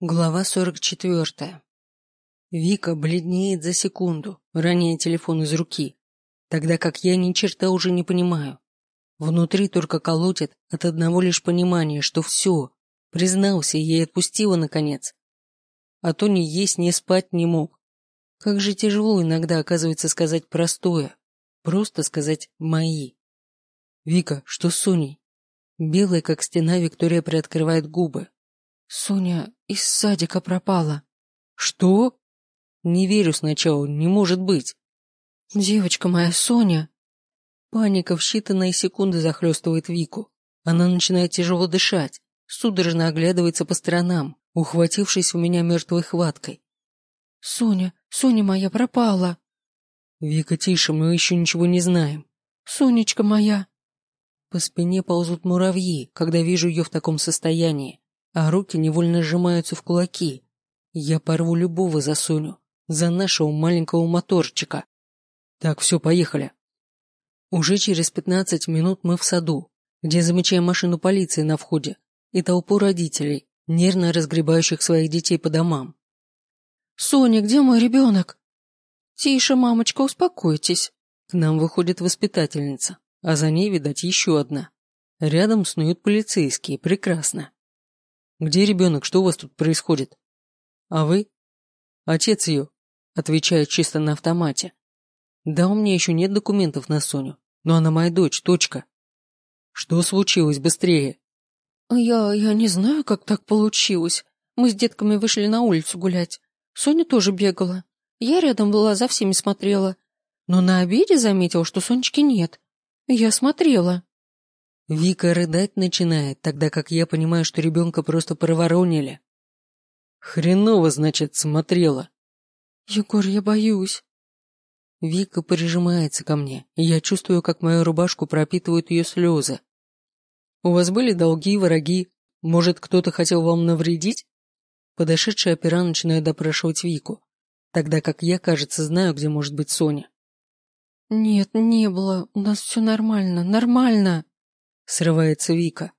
Глава сорок четвертая. Вика бледнеет за секунду, роняя телефон из руки, тогда как я ни черта уже не понимаю. Внутри только колотит от одного лишь понимания, что все, признался и ей отпустила наконец. А то ни есть, ни спать не мог. Как же тяжело иногда оказывается сказать простое, просто сказать «мои». Вика, что с Соней? Белая, как стена, Виктория приоткрывает губы. Соня из садика пропала. Что? Не верю сначала, не может быть. Девочка моя, Соня. Паника в считанные секунды захлестывает Вику. Она начинает тяжело дышать, судорожно оглядывается по сторонам, ухватившись у меня мертвой хваткой. Соня, Соня моя пропала. Вика, тише, мы еще ничего не знаем. Сонечка моя. По спине ползут муравьи, когда вижу ее в таком состоянии а руки невольно сжимаются в кулаки. Я порву любого за Соню, за нашего маленького моторчика. Так, все, поехали. Уже через пятнадцать минут мы в саду, где замечаем машину полиции на входе и толпу родителей, нервно разгребающих своих детей по домам. «Соня, где мой ребенок?» «Тише, мамочка, успокойтесь». К нам выходит воспитательница, а за ней, видать, еще одна. Рядом снуют полицейские, прекрасно. Где ребенок? Что у вас тут происходит? А вы? Отец ее, отвечает чисто на автомате. Да, у меня еще нет документов на Соню, но она моя дочь, точка. Что случилось? Быстрее. Я... я не знаю, как так получилось. Мы с детками вышли на улицу гулять. Соня тоже бегала. Я рядом была, за всеми смотрела. Но на обеде заметила, что Сонечки нет. Я смотрела. Вика рыдать начинает, тогда как я понимаю, что ребенка просто проворонили. Хреново, значит, смотрела. Егор, я боюсь. Вика прижимается ко мне, и я чувствую, как мою рубашку пропитывают ее слезы. У вас были долги, враги? Может, кто-то хотел вам навредить? Подошедшая опера начинает допрашивать Вику, тогда как я, кажется, знаю, где может быть Соня. Нет, не было. У нас все нормально, нормально. Срывается Вика.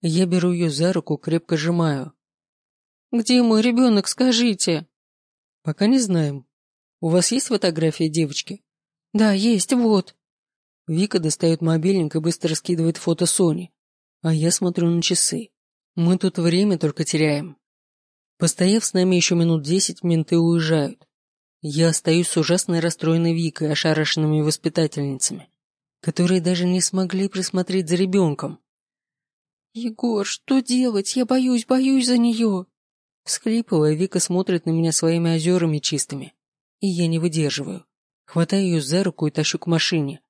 Я беру ее за руку, крепко сжимаю. «Где мой ребенок, скажите?» «Пока не знаем. У вас есть фотография девочки?» «Да, есть, вот». Вика достает мобильник и быстро скидывает фото Сони. А я смотрю на часы. Мы тут время только теряем. Постояв с нами еще минут десять, менты уезжают. Я остаюсь с ужасно расстроенной Викой, ошарашенными воспитательницами которые даже не смогли присмотреть за ребенком. «Егор, что делать? Я боюсь, боюсь за нее!» Всхлипывая, Вика смотрит на меня своими озерами чистыми, и я не выдерживаю. Хватаю ее за руку и тащу к машине.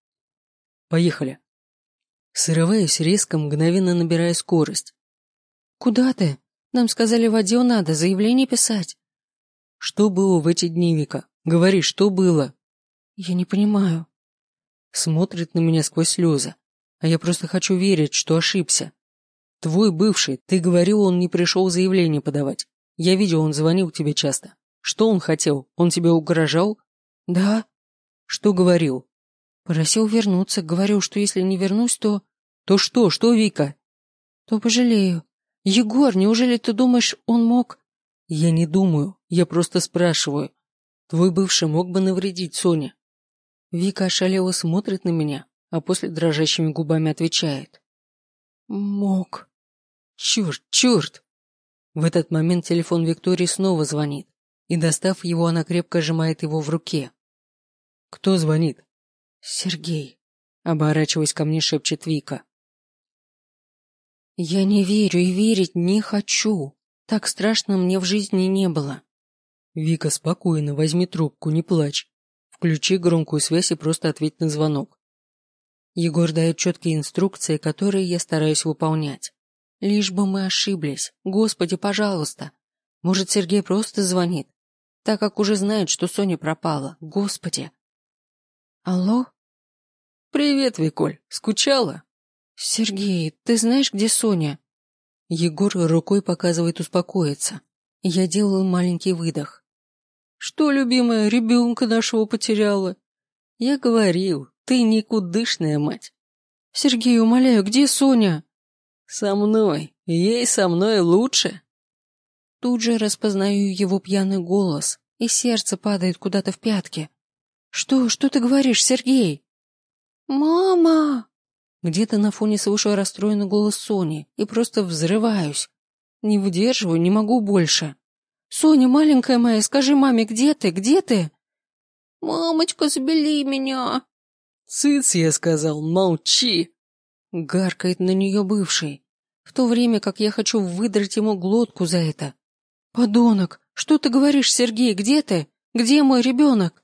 «Поехали!» Срываюсь резко, мгновенно набирая скорость. «Куда ты? Нам сказали, в отдел надо, заявление писать». «Что было в эти дни, Вика? Говори, что было?» «Я не понимаю». Смотрит на меня сквозь слезы. А я просто хочу верить, что ошибся. Твой бывший, ты говорил, он не пришел заявление подавать. Я видел, он звонил тебе часто. Что он хотел? Он тебе угрожал? Да. Что говорил? Просил вернуться, говорил, что если не вернусь, то... То что, что, Вика? То пожалею. Егор, неужели ты думаешь, он мог... Я не думаю, я просто спрашиваю. Твой бывший мог бы навредить Соне. Вика ошалело смотрит на меня, а после дрожащими губами отвечает. «Мог». «Черт, черт!» В этот момент телефон Виктории снова звонит, и, достав его, она крепко сжимает его в руке. «Кто звонит?» «Сергей», — оборачиваясь ко мне, шепчет Вика. «Я не верю и верить не хочу. Так страшно мне в жизни не было». «Вика, спокойно, возьми трубку, не плачь. Включи громкую связь и просто ответь на звонок. Егор дает четкие инструкции, которые я стараюсь выполнять. Лишь бы мы ошиблись. Господи, пожалуйста. Может, Сергей просто звонит, так как уже знает, что Соня пропала. Господи. Алло? Привет, Виколь. Скучала? Сергей, ты знаешь, где Соня? Егор рукой показывает успокоиться. Я делаю маленький выдох. Что, любимая, ребенка нашего потеряла? Я говорил, ты никудышная мать. Сергей, умоляю, где Соня? Со мной. Ей со мной лучше. Тут же распознаю его пьяный голос, и сердце падает куда-то в пятки. «Что? Что ты говоришь, Сергей?» «Мама!» Где-то на фоне слышу расстроенный голос Сони и просто взрываюсь. Не выдерживаю, не могу больше. «Соня, маленькая моя, скажи маме, где ты, где ты?» «Мамочка, забели меня!» «Цыц, я сказал, молчи!» Гаркает на нее бывший, в то время как я хочу выдрать ему глотку за это. «Подонок! Что ты говоришь, Сергей? Где ты? Где мой ребенок?»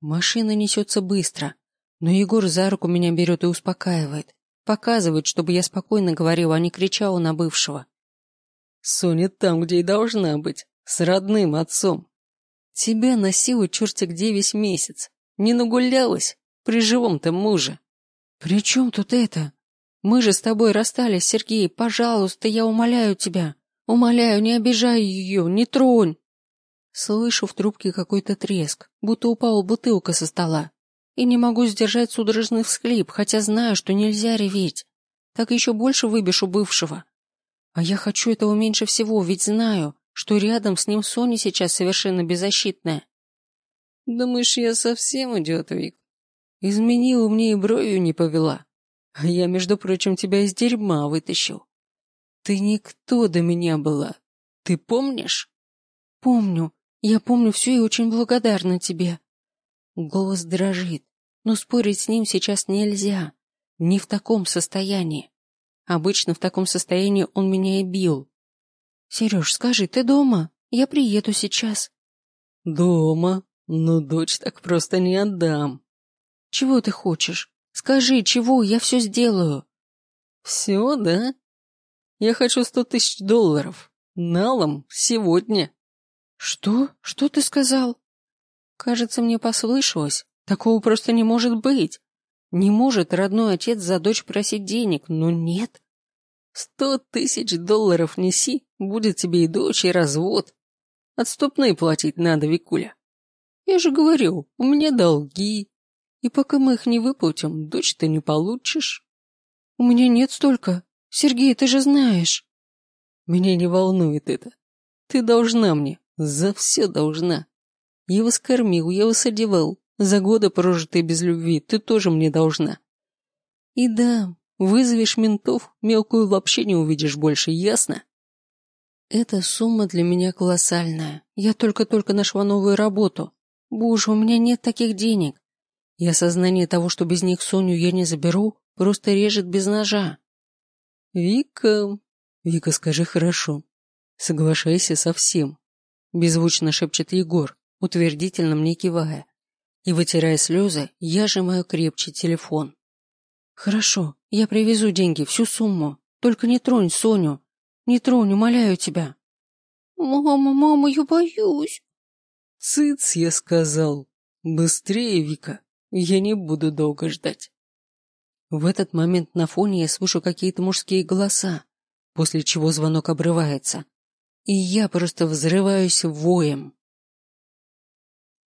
Машина несется быстро, но Егор за руку меня берет и успокаивает. Показывает, чтобы я спокойно говорила, а не кричала на бывшего. «Соня там, где и должна быть, с родным отцом. Тебя носила черти где весь месяц. Не нагулялась при живом-то муже». «При чем тут это? Мы же с тобой расстались, Сергей, пожалуйста, я умоляю тебя. Умоляю, не обижай ее, не тронь. Слышу в трубке какой-то треск, будто упала бутылка со стола. И не могу сдержать судорожный всхлип, хотя знаю, что нельзя реветь. Так еще больше выбешу бывшего. А я хочу этого меньше всего, ведь знаю, что рядом с ним Соня сейчас совершенно беззащитная. Думаешь, я совсем идиот, Вик? Изменила мне и бровью не повела. А я, между прочим, тебя из дерьма вытащил. Ты никто до меня была. Ты помнишь? Помню. Я помню все и очень благодарна тебе. Голос дрожит, но спорить с ним сейчас нельзя. Не в таком состоянии. Обычно в таком состоянии он меня и бил. Сереж, скажи, ты дома? Я приеду сейчас. Дома? Ну, дочь так просто не отдам. Чего ты хочешь? Скажи, чего, я все сделаю. Все, да? Я хочу сто тысяч долларов. Налом сегодня. Что? Что ты сказал? Кажется, мне послышалось. Такого просто не может быть. Не может родной отец за дочь просить денег, но нет. Сто тысяч долларов неси, будет тебе и дочь, и развод. Отступные платить надо, Викуля. Я же говорю, у меня долги. И пока мы их не выплатим, дочь ты не получишь. У меня нет столько. Сергей, ты же знаешь. Меня не волнует это. Ты должна мне, за все должна. Я вас кормил, я вас одевал. За годы, прожитые без любви, ты тоже мне должна. И да, вызовешь ментов, мелкую вообще не увидишь больше, ясно? Эта сумма для меня колоссальная. Я только-только нашла новую работу. Боже, у меня нет таких денег. И осознание того, что без них Соню я не заберу, просто режет без ножа. «Вика...» «Вика, скажи хорошо. Соглашайся со всем», — беззвучно шепчет Егор, утвердительно мне кивая. И, вытирая слезы, я сжимаю крепче телефон. «Хорошо, я привезу деньги, всю сумму. Только не тронь Соню. Не тронь, умоляю тебя». «Мама, мама, я боюсь». «Цыц, я сказал. Быстрее, Вика. Я не буду долго ждать». В этот момент на фоне я слышу какие-то мужские голоса, после чего звонок обрывается. И я просто взрываюсь воем.